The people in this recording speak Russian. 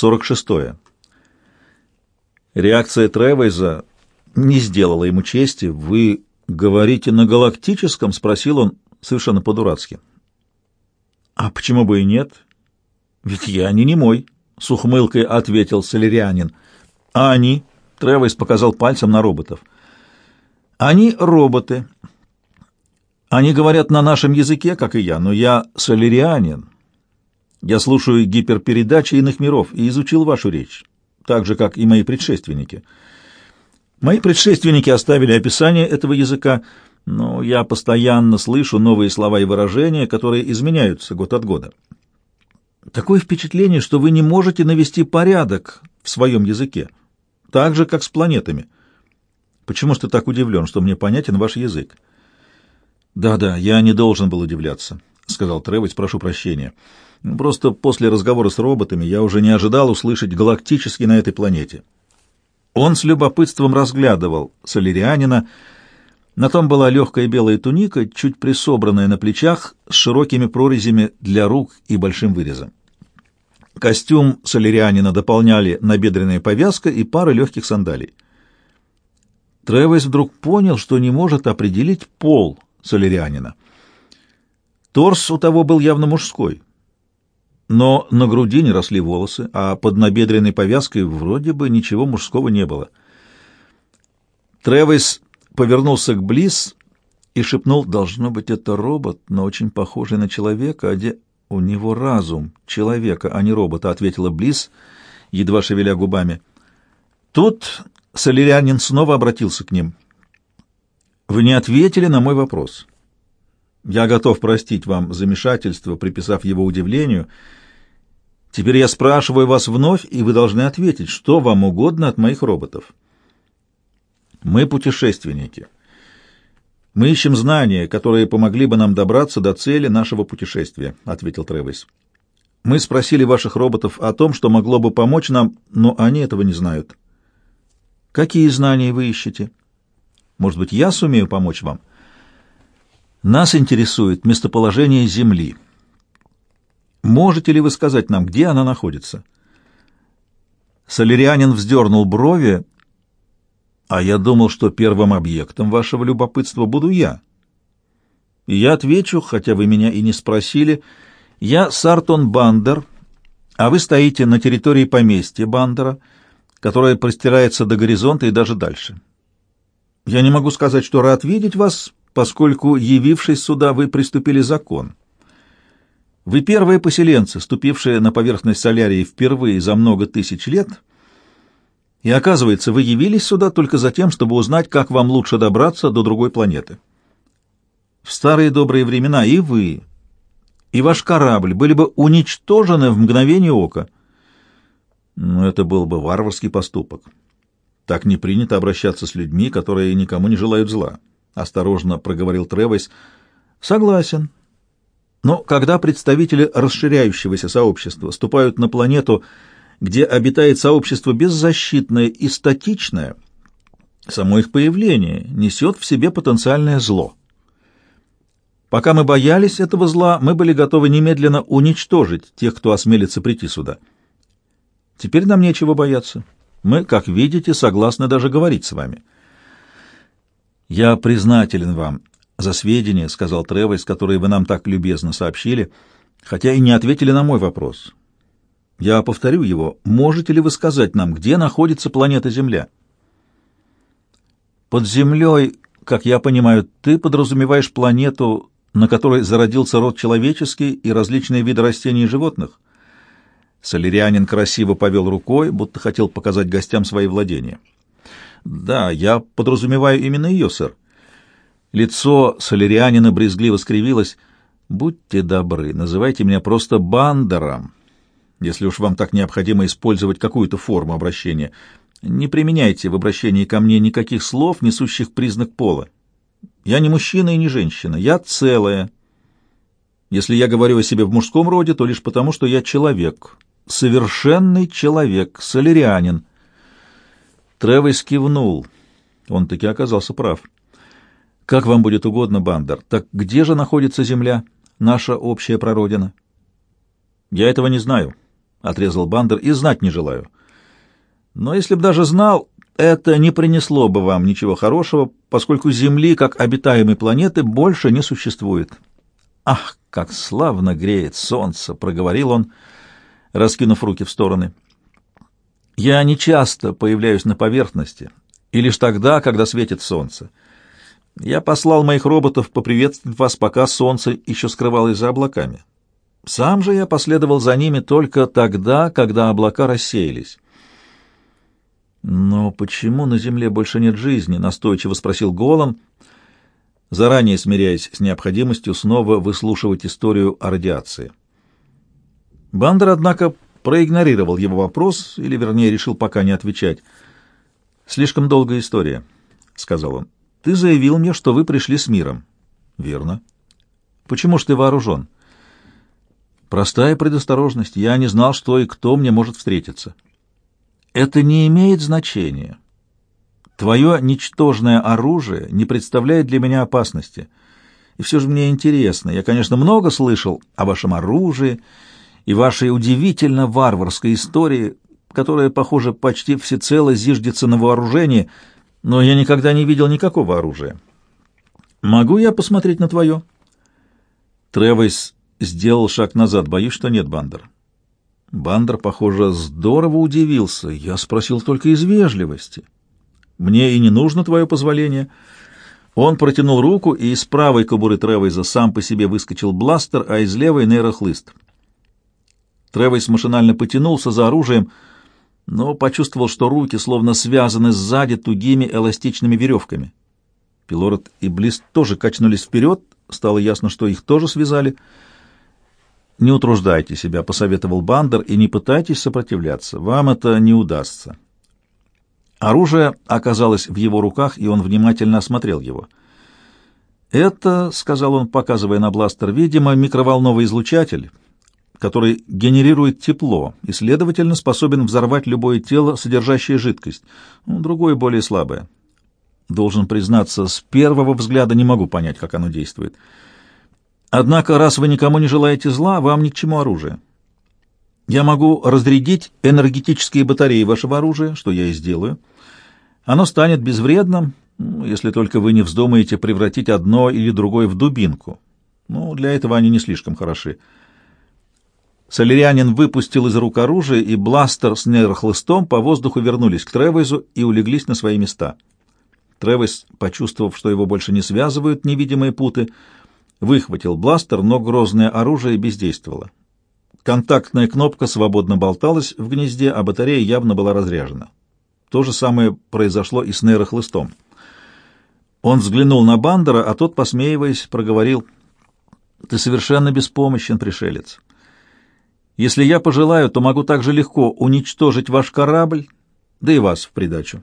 46. Реакция Тревейза не сделала ему чести. «Вы говорите на галактическом?» — спросил он совершенно по-дурацки. «А почему бы и нет? Ведь я не немой», — с ухмылкой ответил солярианин. «А они?» — Тревейз показал пальцем на роботов. «Они роботы. Они говорят на нашем языке, как и я, но я солярианин. Я слушаю гиперпередачи иных миров и изучил вашу речь, так же, как и мои предшественники. Мои предшественники оставили описание этого языка, но я постоянно слышу новые слова и выражения, которые изменяются год от года. Такое впечатление, что вы не можете навести порядок в своем языке, так же, как с планетами. Почему же ты так удивлен, что мне понятен ваш язык? Да-да, я не должен был удивляться, — сказал Тревес, прошу прощения. — Просто после разговора с роботами я уже не ожидал услышать галактический на этой планете. Он с любопытством разглядывал солярианина. На том была легкая белая туника, чуть присобранная на плечах, с широкими прорезями для рук и большим вырезом. Костюм солярианина дополняли набедренная повязка и пара легких сандалий. Тревес вдруг понял, что не может определить пол солярианина. Торс у того был явно мужской — но на груди не росли волосы, а под набедренной повязкой вроде бы ничего мужского не было. Тревис повернулся к Близ и шепнул, «Должно быть, это робот, но очень похожий на человека, а где у него разум человека, а не робота», — ответила Близ, едва шевеля губами. Тут солярянин снова обратился к ним. «Вы не ответили на мой вопрос. Я готов простить вам замешательство, приписав его удивлению, — Теперь я спрашиваю вас вновь, и вы должны ответить, что вам угодно от моих роботов. Мы путешественники. Мы ищем знания, которые помогли бы нам добраться до цели нашего путешествия, ответил Тревис. Мы спросили ваших роботов о том, что могло бы помочь нам, но они этого не знают. Какие знания вы ищете? Может быть, я сумею помочь вам? Нас интересует местоположение Земли. Можете ли вы сказать нам, где она находится? Солярианин вздернул брови, а я думал, что первым объектом вашего любопытства буду я. И я отвечу, хотя вы меня и не спросили, я Сартон Бандер, а вы стоите на территории поместья Бандера, которое простирается до горизонта и даже дальше. Я не могу сказать, что рад видеть вас, поскольку, явившись сюда, вы приступили закон. Вы первые поселенцы, ступившие на поверхность Солярии впервые за много тысяч лет, и, оказывается, вы явились сюда только за тем, чтобы узнать, как вам лучше добраться до другой планеты. В старые добрые времена и вы, и ваш корабль были бы уничтожены в мгновение ока. Но это был бы варварский поступок. Так не принято обращаться с людьми, которые никому не желают зла. Осторожно проговорил Тревойс. Согласен, но когда представители расширяющегося сообщества ступают на планету, где обитает сообщество беззащитное и статичное, само их появление несет в себе потенциальное зло. Пока мы боялись этого зла, мы были готовы немедленно уничтожить тех, кто осмелится прийти сюда. Теперь нам нечего бояться. Мы, как видите, согласны даже говорить с вами. Я признателен вам за сведения, — сказал Тревес, которые вы нам так любезно сообщили, хотя и не ответили на мой вопрос. Я повторю его. Можете ли вы сказать нам, где находится планета Земля? Под Землей, как я понимаю, ты подразумеваешь планету, на которой зародился род человеческий и различные виды растений и животных? Солярианин красиво повел рукой, будто хотел показать гостям свои владения. Да, я подразумеваю именно ее, сэр. Лицо солярианина брезгливо скривилось. «Будьте добры, называйте меня просто Бандером, если уж вам так необходимо использовать какую-то форму обращения. Не применяйте в обращении ко мне никаких слов, несущих признак пола. Я не мужчина и не женщина, я целая. Если я говорю о себе в мужском роде, то лишь потому, что я человек, совершенный человек, солярианин». Тревес кивнул. Он таки оказался прав. Как вам будет угодно, Бандер. Так где же находится Земля, наша общая прародина? Я этого не знаю. — отрезал Бандер, — «и знать не желаю. Но если б даже знал, это не принесло бы вам ничего хорошего, поскольку Земли, как обитаемой планеты, больше не существует». «Ах, как славно греет солнце!» — проговорил он, раскинув руки в стороны. «Я не часто появляюсь на поверхности, и лишь тогда, когда светит солнце. Я послал моих роботов поприветствовать вас, пока солнце еще скрывалось за облаками. Сам же я последовал за ними только тогда, когда облака рассеялись. «Но почему на Земле больше нет жизни?» — настойчиво спросил Голом, заранее смиряясь с необходимостью снова выслушивать историю о радиации. Бандер, однако, проигнорировал его вопрос, или, вернее, решил пока не отвечать. «Слишком долгая история», — сказал он. «Ты заявил мне, что вы пришли с миром». «Верно». «Почему ж ты вооружен?» Простая предосторожность. Я не знал, что и кто мне может встретиться. Это не имеет значения. Твое ничтожное оружие не представляет для меня опасности. И все же мне интересно. Я, конечно, много слышал о вашем оружии и вашей удивительно варварской истории, которая, похоже, почти всецело зиждется на вооружении, но я никогда не видел никакого оружия. Могу я посмотреть на твое? Тревис сделал шаг назад. Боюсь, что нет, Бандер. Бандер, похоже, здорово удивился. Я спросил только из вежливости. Мне и не нужно твое позволение. Он протянул руку, и из правой кобуры Тревейза сам по себе выскочил бластер, а из левой — нейрохлыст. Тревейс машинально потянулся за оружием, но почувствовал, что руки словно связаны сзади тугими эластичными веревками. Пилород и Блист тоже качнулись вперед, стало ясно, что их тоже связали — «Не утруждайте себя», — посоветовал Бандер, — «и не пытайтесь сопротивляться. Вам это не удастся». Оружие оказалось в его руках, и он внимательно осмотрел его. «Это, — сказал он, показывая на бластер, — видимо, микроволновый излучатель, который генерирует тепло и, следовательно, способен взорвать любое тело, содержащее жидкость, ну, другое более слабое. Должен признаться, с первого взгляда не могу понять, как оно действует». Однако, раз вы никому не желаете зла, вам ни к чему оружие. Я могу разрядить энергетические батареи вашего оружия, что я и сделаю. Оно станет безвредным, ну, если только вы не вздумаете превратить одно или другое в дубинку. Ну, для этого они не слишком хороши. Солерянин выпустил из рук оружие, и бластер с нейрохлыстом по воздуху вернулись к Тревойзу и улеглись на свои места. Тревойз, почувствовав, что его больше не связывают невидимые путы, — выхватил бластер, но грозное оружие бездействовало. Контактная кнопка свободно болталась в гнезде, а батарея явно была разряжена. То же самое произошло и с нейрохлыстом. Он взглянул на Бандера, а тот, посмеиваясь, проговорил, «Ты совершенно беспомощен, пришелец. Если я пожелаю, то могу так же легко уничтожить ваш корабль, да и вас в придачу.